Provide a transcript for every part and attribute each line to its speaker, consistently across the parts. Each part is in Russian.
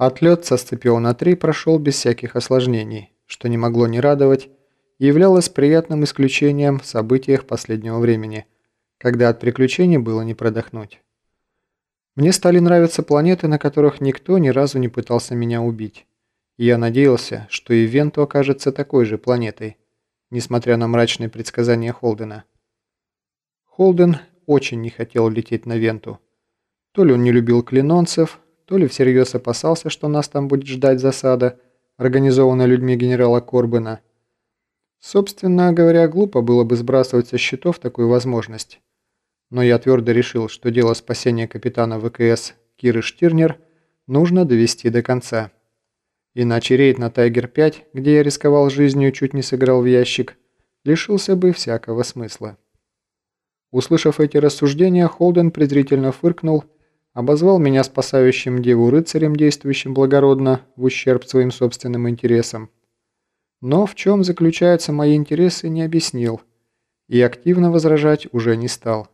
Speaker 1: Отлет со Сципиона-3 прошел без всяких осложнений, что не могло не радовать являлось приятным исключением в событиях последнего времени, когда от приключений было не продохнуть. Мне стали нравиться планеты, на которых никто ни разу не пытался меня убить. И я надеялся, что и Венту окажется такой же планетой, несмотря на мрачные предсказания Холдена. Холден очень не хотел лететь на Венту. То ли он не любил клинонцев, то ли всерьез опасался, что нас там будет ждать засада, организованная людьми генерала Корбена. Собственно говоря, глупо было бы сбрасывать со счетов такую возможность. Но я твердо решил, что дело спасения капитана ВКС Киры Штирнер нужно довести до конца. Иначе рейд на Тайгер-5, где я рисковал жизнью чуть не сыграл в ящик, лишился бы всякого смысла. Услышав эти рассуждения, Холден презрительно фыркнул обозвал меня спасающим деву рыцарем, действующим благородно в ущерб своим собственным интересам. Но в чем заключаются мои интересы, не объяснил, и активно возражать уже не стал.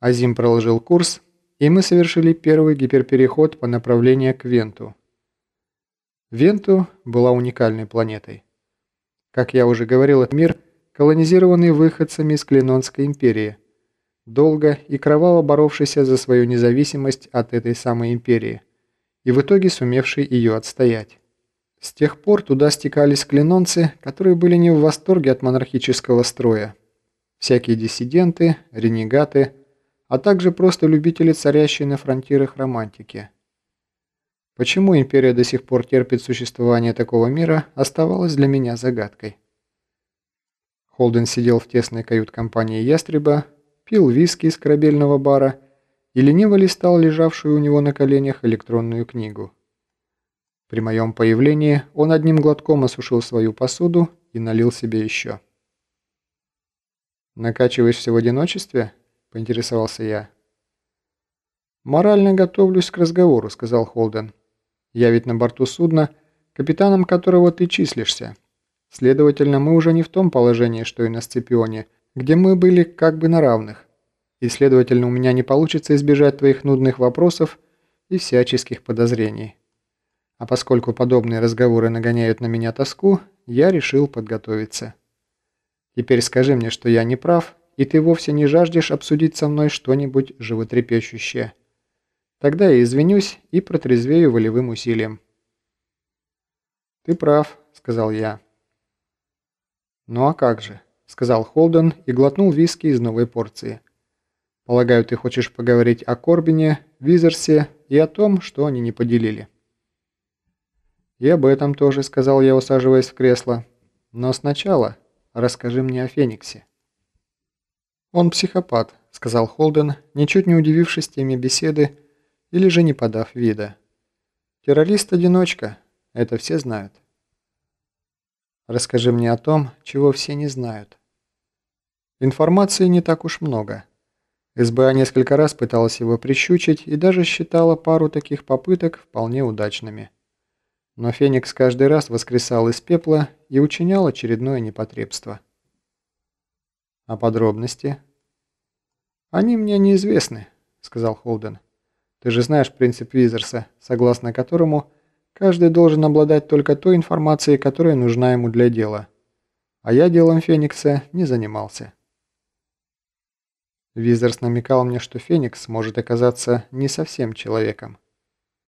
Speaker 1: Азим проложил курс, и мы совершили первый гиперпереход по направлению к Венту. Венту была уникальной планетой. Как я уже говорил, это мир, колонизированный выходцами из Клинонской империи – долго и кроваво боровшийся за свою независимость от этой самой империи, и в итоге сумевший ее отстоять. С тех пор туда стекались клинонцы, которые были не в восторге от монархического строя. Всякие диссиденты, ренегаты, а также просто любители царящей на фронтирах романтики. Почему империя до сих пор терпит существование такого мира, оставалось для меня загадкой. Холден сидел в тесной кают-компании «Ястреба», пил виски из корабельного бара и лениво листал лежавшую у него на коленях электронную книгу. При моем появлении он одним глотком осушил свою посуду и налил себе еще. «Накачиваешься в одиночестве?» – поинтересовался я. «Морально готовлюсь к разговору», – сказал Холден. «Я ведь на борту судна, капитаном которого ты числишься. Следовательно, мы уже не в том положении, что и на Сципионе – где мы были как бы на равных, и, следовательно, у меня не получится избежать твоих нудных вопросов и всяческих подозрений. А поскольку подобные разговоры нагоняют на меня тоску, я решил подготовиться. Теперь скажи мне, что я не прав, и ты вовсе не жаждешь обсудить со мной что-нибудь животрепещущее. Тогда я извинюсь и протрезвею волевым усилием. «Ты прав», — сказал я. «Ну а как же? – сказал Холден и глотнул виски из новой порции. «Полагаю, ты хочешь поговорить о Корбине, Визерсе и о том, что они не поделили». «И об этом тоже», – сказал я, усаживаясь в кресло. «Но сначала расскажи мне о Фениксе». «Он психопат», – сказал Холден, ничуть не удивившись теме беседы или же не подав вида. «Террорист-одиночка, это все знают». Расскажи мне о том, чего все не знают. Информации не так уж много. СБА несколько раз пыталась его прищучить и даже считала пару таких попыток вполне удачными. Но Феникс каждый раз воскресал из пепла и учинял очередное непотребство. А подробности? «Они мне неизвестны», — сказал Холден. «Ты же знаешь принцип Визерса, согласно которому Каждый должен обладать только той информацией, которая нужна ему для дела. А я делом Феникса не занимался. Визерс намекал мне, что Феникс может оказаться не совсем человеком.